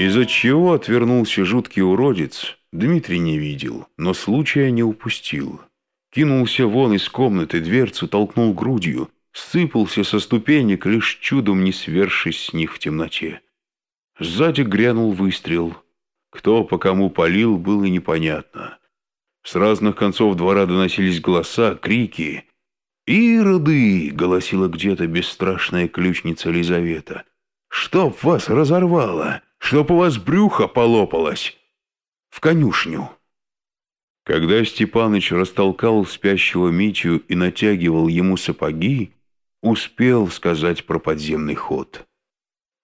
Из-за чего отвернулся жуткий уродец, Дмитрий не видел, но случая не упустил. Кинулся вон из комнаты, дверцу толкнул грудью, сыпался со ступенек, лишь чудом не свершись с них в темноте. Сзади грянул выстрел. Кто по кому палил, было непонятно. С разных концов двора доносились голоса, крики. «Ироды!» — голосила где-то бесстрашная ключница Лизавета. «Чтоб вас разорвало! Чтоб у вас брюхо полопалось!» «В конюшню!» Когда Степаныч растолкал спящего Митю и натягивал ему сапоги, успел сказать про подземный ход.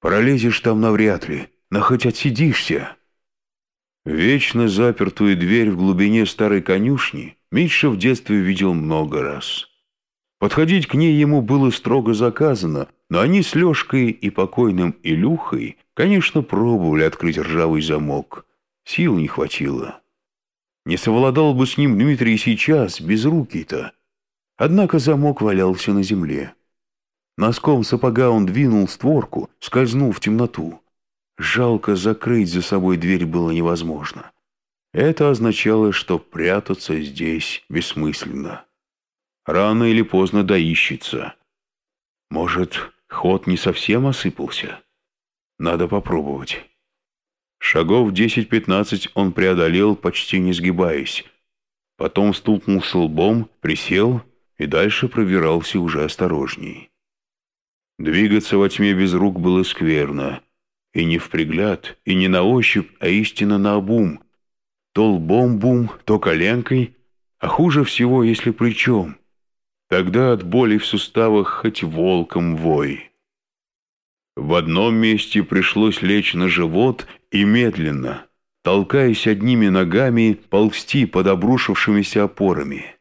«Пролезешь там навряд ли, но хоть отсидишься». Вечно запертую дверь в глубине старой конюшни Митша в детстве видел много раз. Подходить к ней ему было строго заказано, но они с Лешкой и покойным Илюхой, конечно, пробовали открыть ржавый замок. Сил не хватило. Не совладал бы с ним Дмитрий сейчас, без руки-то. Однако замок валялся на земле. Носком сапога он двинул створку, скользнул в темноту. Жалко закрыть за собой дверь было невозможно. Это означало, что прятаться здесь бессмысленно. Рано или поздно доищется. Может, ход не совсем осыпался? Надо попробовать. Шагов 10-15 он преодолел, почти не сгибаясь. Потом стукнулся лбом, присел и дальше пробирался уже осторожней. Двигаться во тьме без рук было скверно. И не в пригляд, и не на ощупь, а истинно на обум. То лбом бум, то коленкой, а хуже всего, если плечом. Тогда от боли в суставах хоть волком вой. В одном месте пришлось лечь на живот и медленно, толкаясь одними ногами, ползти под обрушившимися опорами.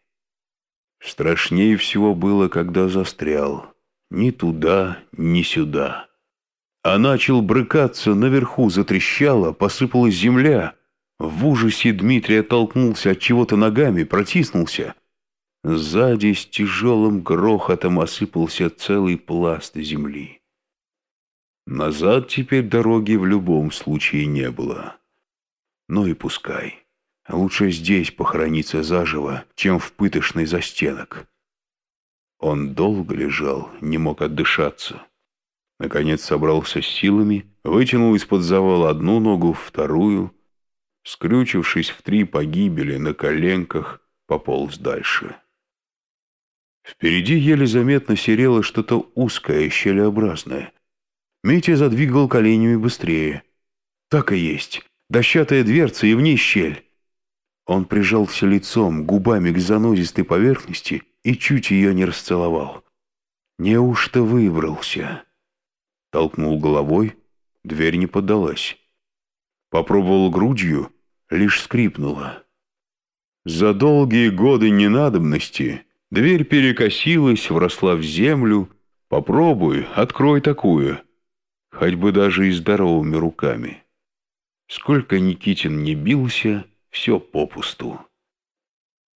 Страшнее всего было, когда застрял. Ни туда, ни сюда а начал брыкаться, наверху затрещало, посыпалась земля. В ужасе Дмитрий оттолкнулся от чего-то ногами, протиснулся. Сзади с тяжелым грохотом осыпался целый пласт земли. Назад теперь дороги в любом случае не было. Ну и пускай. Лучше здесь похорониться заживо, чем в пытошный застенок. Он долго лежал, не мог отдышаться. Наконец собрался с силами, вытянул из-под завала одну ногу, вторую, скрючившись в три погибели на коленках, пополз дальше. Впереди еле заметно серело что-то узкое, щелеобразное. Митя задвигал коленями быстрее. Так и есть. Дощатая дверца и в ней щель. Он прижался лицом, губами к занозистой поверхности и чуть ее не расцеловал. Неужто выбрался? Толкнул головой, дверь не поддалась. Попробовал грудью, лишь скрипнула. За долгие годы ненадобности дверь перекосилась, вросла в землю. Попробуй, открой такую. Хоть бы даже и здоровыми руками. Сколько Никитин не бился, все попусту.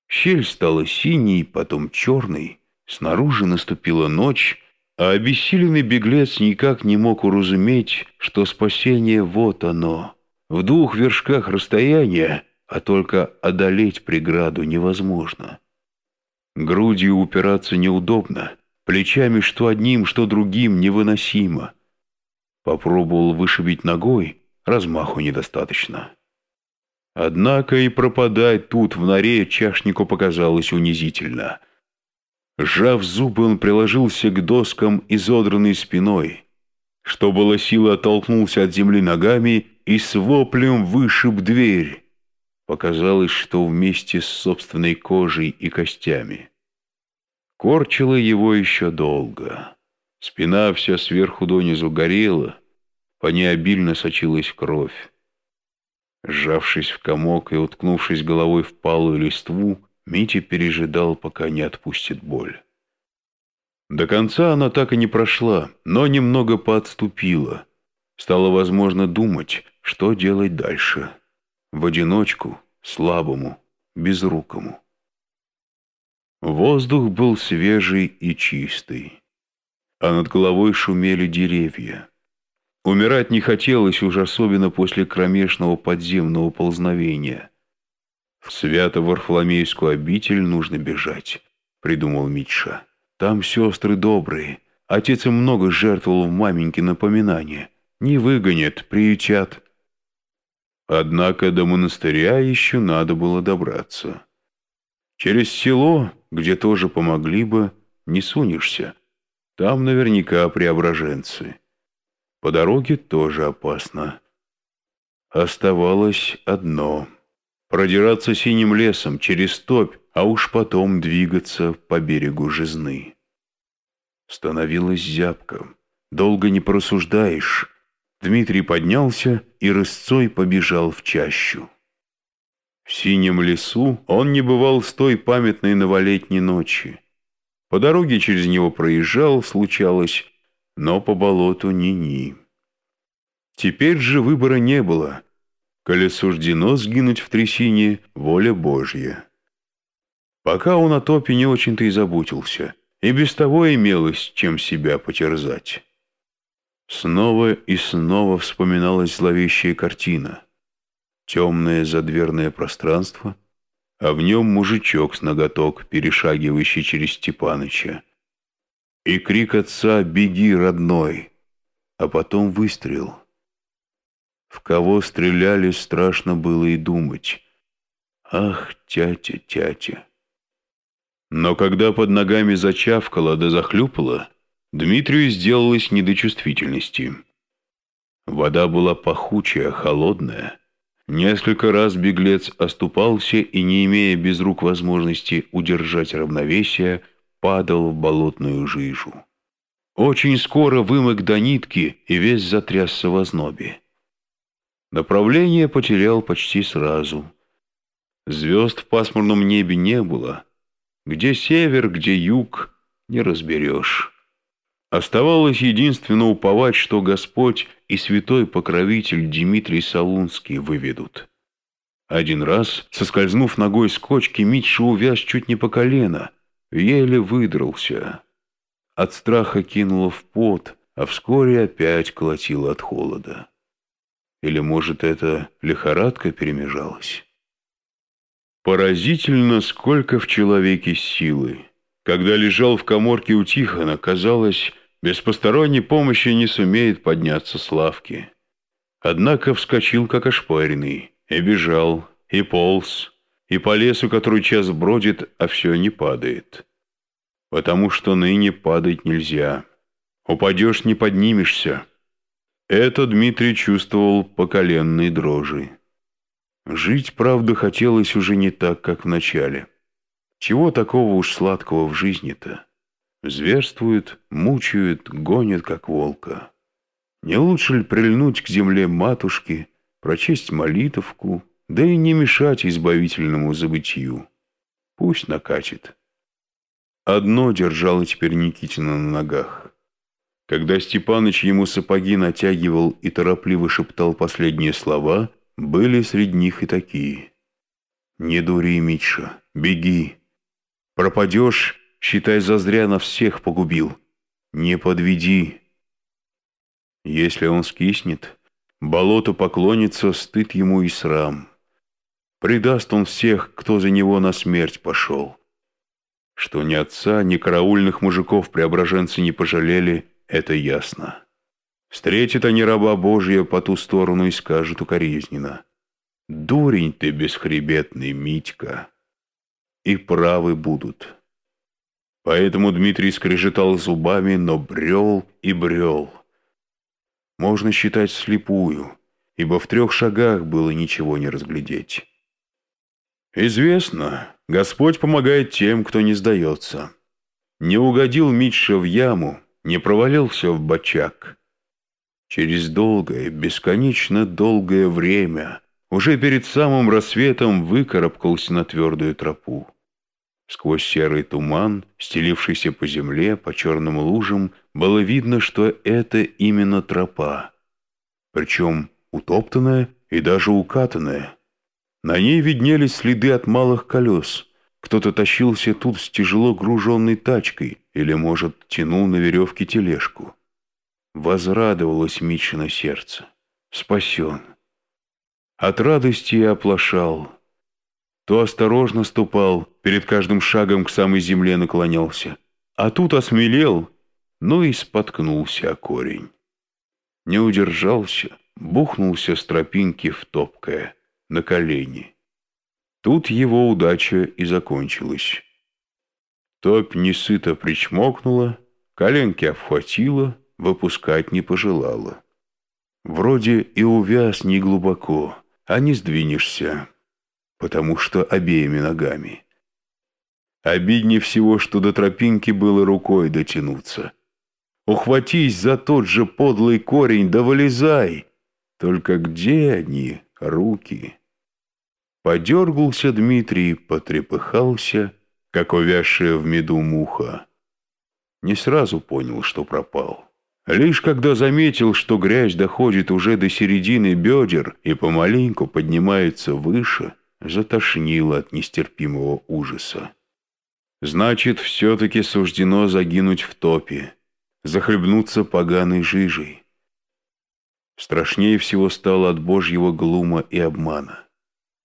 Щель стала синей, потом черной. Снаружи наступила ночь, а обессиленный беглец никак не мог уразуметь, что спасение вот оно, в двух вершках расстояния, а только одолеть преграду невозможно. Грудью упираться неудобно, плечами что одним, что другим невыносимо. Попробовал вышибить ногой, размаху недостаточно. Однако и пропадать тут в норе чашнику показалось унизительно — Сжав зубы, он приложился к доскам изодранной спиной. Что было силы, оттолкнулся от земли ногами и с воплем вышиб дверь. Показалось, что вместе с собственной кожей и костями. Корчило его еще долго. Спина вся сверху донизу горела, по ней обильно сочилась кровь. Сжавшись в комок и уткнувшись головой в палую листву, Митя пережидал, пока не отпустит боль. До конца она так и не прошла, но немного поотступила. Стало возможно думать, что делать дальше. В одиночку, слабому, безрукому. Воздух был свежий и чистый, а над головой шумели деревья. Умирать не хотелось уж особенно после кромешного подземного ползновения. В свято-варфоломейскую обитель нужно бежать, придумал Митша. Там сестры добрые. Отец им много жертвовал в маменьке напоминания. Не выгонят, приютят. Однако до монастыря еще надо было добраться. Через село, где тоже помогли бы, не сунешься. Там наверняка преображенцы. По дороге тоже опасно. Оставалось одно — продираться синим лесом через топь, а уж потом двигаться по берегу Жизны. Становилось зябко. Долго не просуждаешь. Дмитрий поднялся и рысцой побежал в чащу. В синем лесу он не бывал с той памятной новолетней ночи. По дороге через него проезжал, случалось, но по болоту ни-ни. Теперь же выбора не было. Коли суждено сгинуть в трясине, воля Божья. Пока он о топе не очень-то и заботился, и без того имелось, чем себя потерзать. Снова и снова вспоминалась зловещая картина. Темное задверное пространство, а в нем мужичок с ноготок, перешагивающий через Степаныча. И крик отца «Беги, родной!» А потом выстрел. В кого стреляли, страшно было и думать. Ах, тятя, тятя. Но когда под ногами зачавкало да захлюпало, Дмитрию сделалось не до чувствительности. Вода была пахучая, холодная. Несколько раз беглец оступался и, не имея без рук возможности удержать равновесие, падал в болотную жижу. Очень скоро вымок до нитки и весь затрясся в ознобе. Направление потерял почти сразу. Звезд в пасмурном небе не было. Где север, где юг, не разберешь. Оставалось единственно уповать, что Господь и святой покровитель Дмитрий Солунский выведут. Один раз, соскользнув ногой с кочки, Митша увяз чуть не по колено, еле выдрался. От страха кинуло в пот, а вскоре опять колотило от холода. Или, может, это лихорадка перемежалась? Поразительно, сколько в человеке силы. Когда лежал в коморке у Тихона, казалось, без посторонней помощи не сумеет подняться с лавки. Однако вскочил, как ошпаренный, и бежал, и полз, и по лесу, который час бродит, а все не падает. Потому что ныне падать нельзя. Упадешь, не поднимешься. Это Дмитрий чувствовал по коленной дрожи. Жить, правда, хотелось уже не так, как в начале. Чего такого уж сладкого в жизни-то? Зверствуют, мучают, гонят, как волка. Не лучше ли прильнуть к земле матушки, прочесть молитовку, да и не мешать избавительному забытию? Пусть накатит. Одно держало теперь Никитина на ногах. Когда Степаныч ему сапоги натягивал и торопливо шептал последние слова, были среди них и такие. «Не дури, Митша, беги. Пропадешь, считай, зазря на всех погубил. Не подведи». Если он скиснет, болото поклонится, стыд ему и срам. Предаст он всех, кто за него на смерть пошел. Что ни отца, ни караульных мужиков преображенцы не пожалели — это ясно. Встретит они раба Божия по ту сторону и скажут укоризненно. «Дурень ты бесхребетный, Митька!» И правы будут. Поэтому Дмитрий скрежетал зубами, но брел и брел. Можно считать слепую, ибо в трех шагах было ничего не разглядеть. Известно, Господь помогает тем, кто не сдается. Не угодил Митша в яму, не провалился в бочак. Через долгое, бесконечно долгое время, уже перед самым рассветом выкарабкался на твердую тропу. Сквозь серый туман, стелившийся по земле, по черным лужам, было видно, что это именно тропа. Причем утоптанная и даже укатанная. На ней виднелись следы от малых колес. Кто-то тащился тут с тяжело груженной тачкой или, может, тянул на веревке тележку. Возрадовалось Митшино сердце. Спасен. От радости и оплошал. То осторожно ступал, перед каждым шагом к самой земле наклонялся. А тут осмелел, ну и споткнулся о корень. Не удержался, бухнулся с тропинки в топкое, на колени. Тут его удача и закончилась. Топь несыто причмокнула, коленки обхватила, выпускать не пожелала. Вроде и увяз не глубоко, а не сдвинешься, потому что обеими ногами. Обиднее всего, что до тропинки было рукой дотянуться. Ухватись за тот же подлый корень, да вылезай. Только где они, руки? Подергался Дмитрий, потрепыхался, как увязшая в меду муха. Не сразу понял, что пропал. Лишь когда заметил, что грязь доходит уже до середины бедер и помаленьку поднимается выше, затошнило от нестерпимого ужаса. Значит, все-таки суждено загинуть в топе, захлебнуться поганой жижей. Страшнее всего стало от Божьего глума и обмана.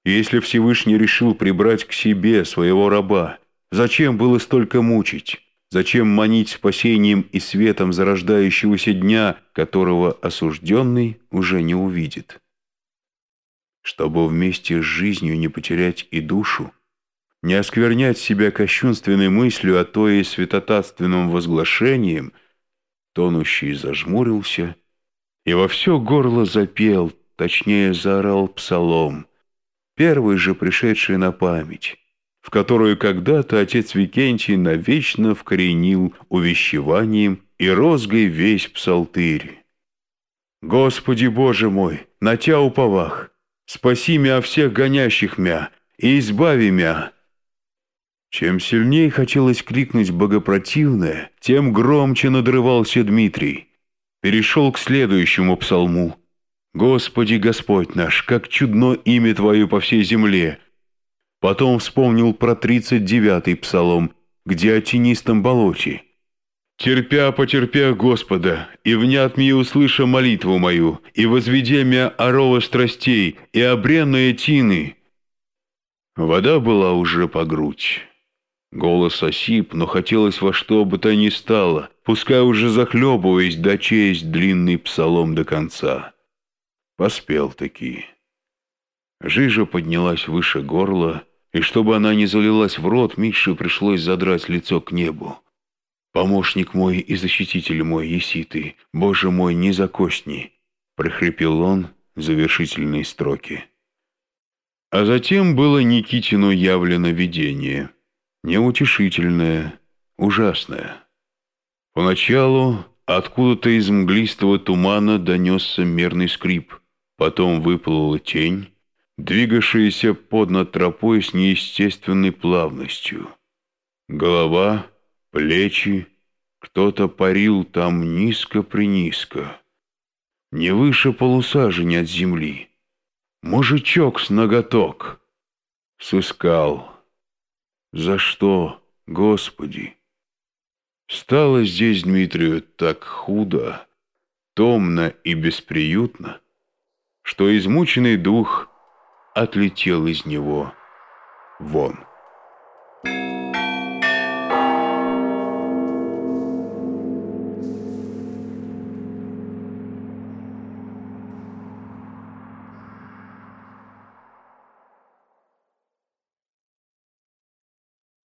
Если Всевышний решил прибрать к себе своего раба, зачем было столько мучить? Зачем манить спасением и светом зарождающегося дня, которого осужденный уже не увидит? Чтобы вместе с жизнью не потерять и душу, не осквернять себя кощунственной мыслью, а то и святотатственным возглашением, тонущий зажмурился и во все горло запел, точнее заорал псалом, первый же пришедший на память, в которую когда-то отец Викентий навечно вкоренил увещеванием и розгой весь псалтырь. «Господи Боже мой, на Тя уповах, спаси мя всех гонящих мя и избави мя!» Чем сильнее хотелось крикнуть богопротивное, тем громче надрывался Дмитрий. Перешел к следующему псалму. «Господи Господь наш, как чудно имя Твое по всей земле, Потом вспомнил про тридцать девятый псалом, где о тенистом болоте. «Терпя, потерпя Господа, и внят мне услыша молитву мою, и возведе мя орова страстей, и обренные тины». Вода была уже по грудь. Голос осип, но хотелось во что бы то ни стало, пускай уже захлебываясь, дочесть длинный псалом до конца. Поспел таки. Жижа поднялась выше горла, и чтобы она не залилась в рот, Мише пришлось задрать лицо к небу. «Помощник мой и защититель мой, еси ты, Боже мой, не закосни!» — прохрипел он завершительные строки. А затем было Никитину явлено видение, неутешительное, ужасное. Поначалу откуда-то из мглистого тумана донесся мерный скрип, потом выплыла тень, двигавшиеся под над тропой с неестественной плавностью. Голова, плечи, кто-то парил там низко-принизко, не выше полусажени от земли. Мужичок с ноготок. Сыскал. За что, Господи? Стало здесь Дмитрию так худо, томно и бесприютно, что измученный дух — отлетел из него вон.